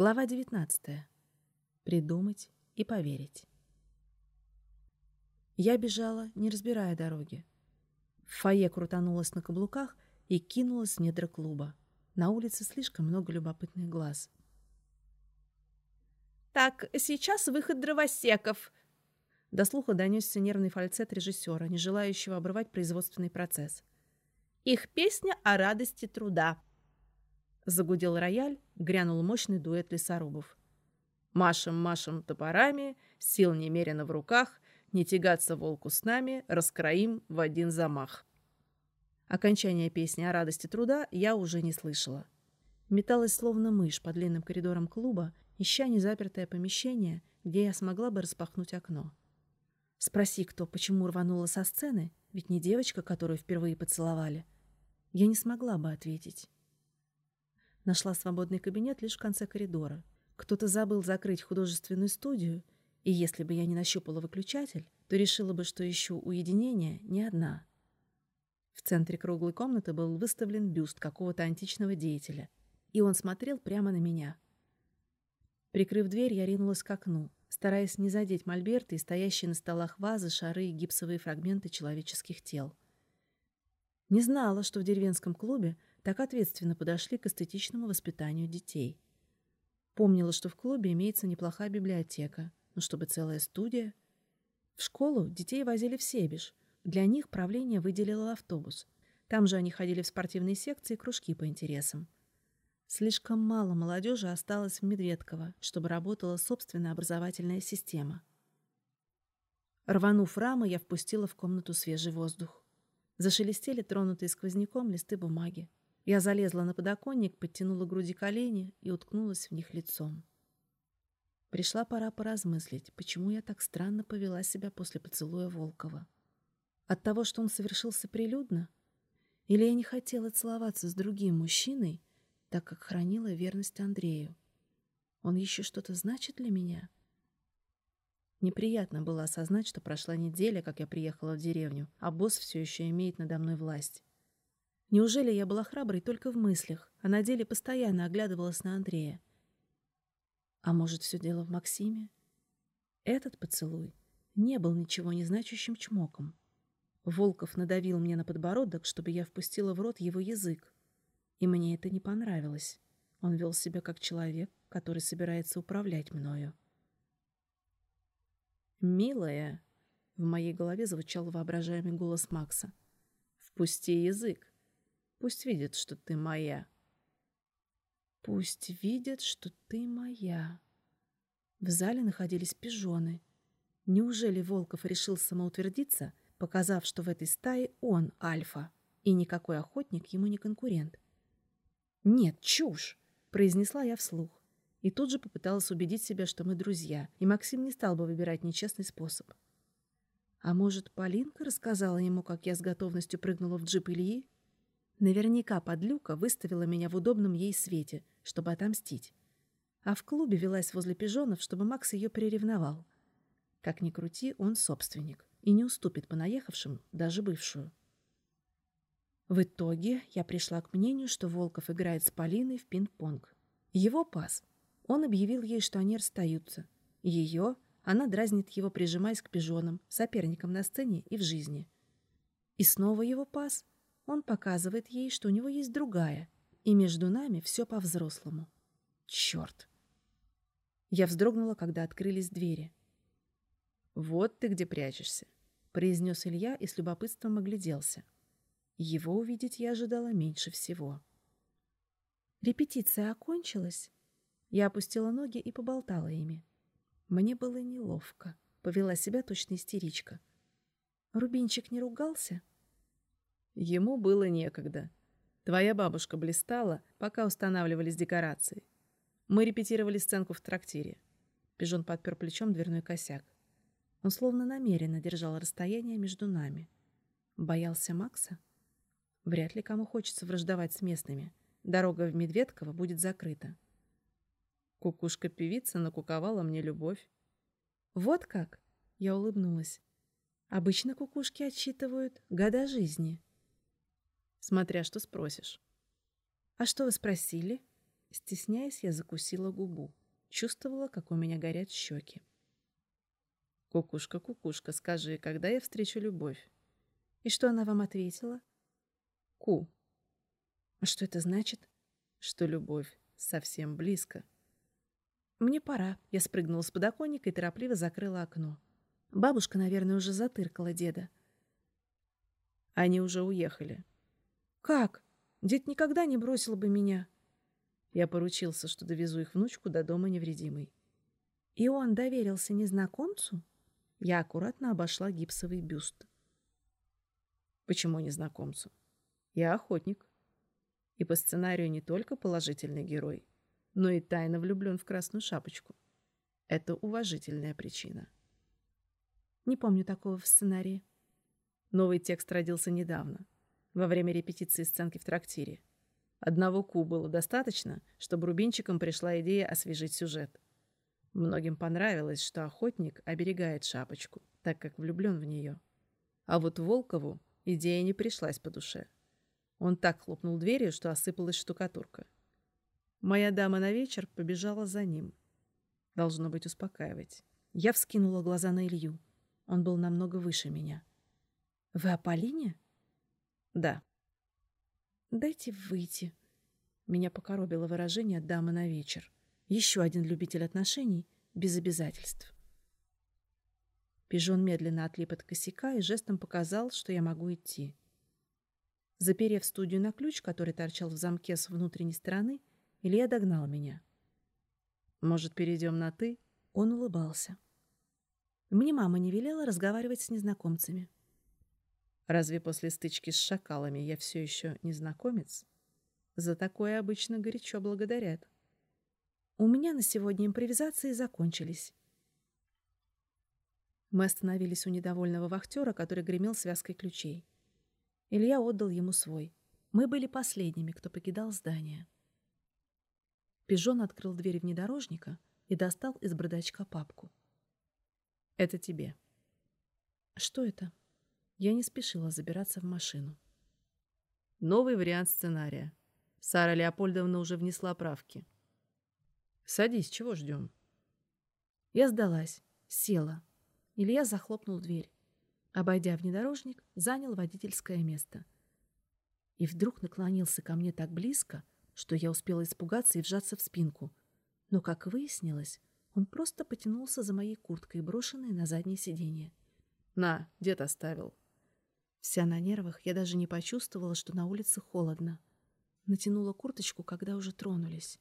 Глава 19. Придумать и поверить. Я бежала, не разбирая дороги. В фойе крутанулась на каблуках и кинулась в недра клуба. На улице слишком много любопытных глаз. «Так, сейчас выход дровосеков!» До слуха донесся нервный фальцет режиссера, не желающего обрывать производственный процесс. «Их песня о радости труда!» Загудел рояль, грянул мощный дуэт лесорубов. Машем, машем топорами, сил немерено в руках, не тягаться волку с нами, раскроим в один замах. Окончание песни о радости труда я уже не слышала. Металась словно мышь по длинным коридорам клуба, ища незапертое помещение, где я смогла бы распахнуть окно. Спроси кто, почему рванула со сцены, ведь не девочка, которую впервые поцеловали. Я не смогла бы ответить. Нашла свободный кабинет лишь в конце коридора. Кто-то забыл закрыть художественную студию, и если бы я не нащупала выключатель, то решила бы, что ищу уединение не одна. В центре круглой комнаты был выставлен бюст какого-то античного деятеля, и он смотрел прямо на меня. Прикрыв дверь, я ринулась к окну, стараясь не задеть мольберты и стоящие на столах вазы, шары и гипсовые фрагменты человеческих тел. Не знала, что в деревенском клубе так ответственно подошли к эстетичному воспитанию детей. Помнила, что в клубе имеется неплохая библиотека, но чтобы целая студия. В школу детей возили в Себеж. Для них правление выделило автобус. Там же они ходили в спортивные секции и кружки по интересам. Слишком мало молодежи осталось в Медведково, чтобы работала собственная образовательная система. Рванув рамы, я впустила в комнату свежий воздух. Зашелестели тронутые сквозняком листы бумаги. Я залезла на подоконник, подтянула груди колени и уткнулась в них лицом. Пришла пора поразмыслить, почему я так странно повела себя после поцелуя Волкова. От того, что он совершился прилюдно? Или я не хотела целоваться с другим мужчиной, так как хранила верность Андрею? Он еще что-то значит для меня? Неприятно было осознать, что прошла неделя, как я приехала в деревню, а босс все еще имеет надо мной власть. Неужели я была храброй только в мыслях, а на деле постоянно оглядывалась на Андрея? А может, все дело в Максиме? Этот поцелуй не был ничего не значащим чмоком. Волков надавил мне на подбородок, чтобы я впустила в рот его язык. И мне это не понравилось. Он вел себя как человек, который собирается управлять мною. «Милая!» — в моей голове звучал воображаемый голос Макса. «Впусти язык!» Пусть видит, что ты моя. Пусть видят, что ты моя. В зале находились пижоны. Неужели Волков решил самоутвердиться, показав, что в этой стае он альфа, и никакой охотник ему не конкурент? «Нет, чушь!» — произнесла я вслух. И тут же попыталась убедить себя, что мы друзья, и Максим не стал бы выбирать нечестный способ. А может, Полинка рассказала ему, как я с готовностью прыгнула в джип Ильи? Наверняка подлюка выставила меня в удобном ей свете, чтобы отомстить. А в клубе велась возле пижонов, чтобы Макс ее приревновал. Как ни крути, он собственник и не уступит понаехавшим, даже бывшую. В итоге я пришла к мнению, что Волков играет с Полиной в пинг-понг. Его пас. Он объявил ей, что они расстаются. Ее она дразнит его, прижимаясь к пижонам, соперникам на сцене и в жизни. И снова его пас — он показывает ей, что у него есть другая, и между нами все по-взрослому. Черт! Я вздрогнула, когда открылись двери. «Вот ты где прячешься», — произнес Илья и с любопытством огляделся. Его увидеть я ожидала меньше всего. Репетиция окончилась. Я опустила ноги и поболтала ими. Мне было неловко. Повела себя точно истеричка. Рубинчик не ругался? Ему было некогда. Твоя бабушка блистала, пока устанавливались декорации. Мы репетировали сценку в трактире. Пижон подпер плечом дверной косяк. Он словно намеренно держал расстояние между нами. Боялся Макса? Вряд ли кому хочется враждовать с местными. Дорога в Медведково будет закрыта. Кукушка-певица накуковала мне любовь. Вот как? Я улыбнулась. Обычно кукушки отсчитывают года жизни смотря что спросишь. «А что вы спросили?» Стесняясь, я закусила губу. Чувствовала, как у меня горят щеки. «Кукушка, кукушка, скажи, когда я встречу любовь?» «И что она вам ответила?» «Ку». «А что это значит?» «Что любовь совсем близко». «Мне пора». Я спрыгнула с подоконника и торопливо закрыла окно. Бабушка, наверное, уже затыркала деда. Они уже уехали. «Как? Дед никогда не бросил бы меня». Я поручился, что довезу их внучку до дома невредимой. «И он доверился незнакомцу?» Я аккуратно обошла гипсовый бюст. Почему незнакомцу? Я охотник. И по сценарию не только положительный герой, но и тайно влюблен в красную шапочку. Это уважительная причина. Не помню такого в сценарии. Новый текст родился недавно, во время репетиции сценки в трактире. Одного ку было достаточно, чтобы Рубинчикам пришла идея освежить сюжет. Многим понравилось, что охотник оберегает шапочку, так как влюблен в нее. А вот Волкову идея не пришлась по душе. Он так хлопнул дверью, что осыпалась штукатурка. Моя дама на вечер побежала за ним. Должно быть успокаивать. Я вскинула глаза на Илью. Он был намного выше меня. «Вы о Полине?» «Да». «Дайте выйти». Меня покоробило выражение «дама на вечер». Еще один любитель отношений без обязательств. Пижон медленно отлип от косяка и жестом показал, что я могу идти. Заперев студию на ключ, который торчал в замке с внутренней стороны, Илья догнал меня. «Может, перейдем на «ты»?» Он улыбался. Мне мама не велела разговаривать с незнакомцами. Разве после стычки с шакалами я все еще незнакомец? За такое обычно горячо благодарят. У меня на сегодня импровизации закончились. Мы остановились у недовольного вахтера, который гремел связкой ключей. Илья отдал ему свой. Мы были последними, кто покидал здание. Пижон открыл дверь внедорожника и достал из бардачка папку. «Это тебе». «Что это?» Я не спешила забираться в машину. Новый вариант сценария. Сара Леопольдовна уже внесла правки. Садись, чего ждем? Я сдалась, села. Илья захлопнул дверь. Обойдя внедорожник, занял водительское место. И вдруг наклонился ко мне так близко, что я успела испугаться и вжаться в спинку. Но, как выяснилось, он просто потянулся за моей курткой, брошенной на заднее сиденье. «На, дед оставил». Вся на нервах, я даже не почувствовала, что на улице холодно. Натянула курточку, когда уже тронулись.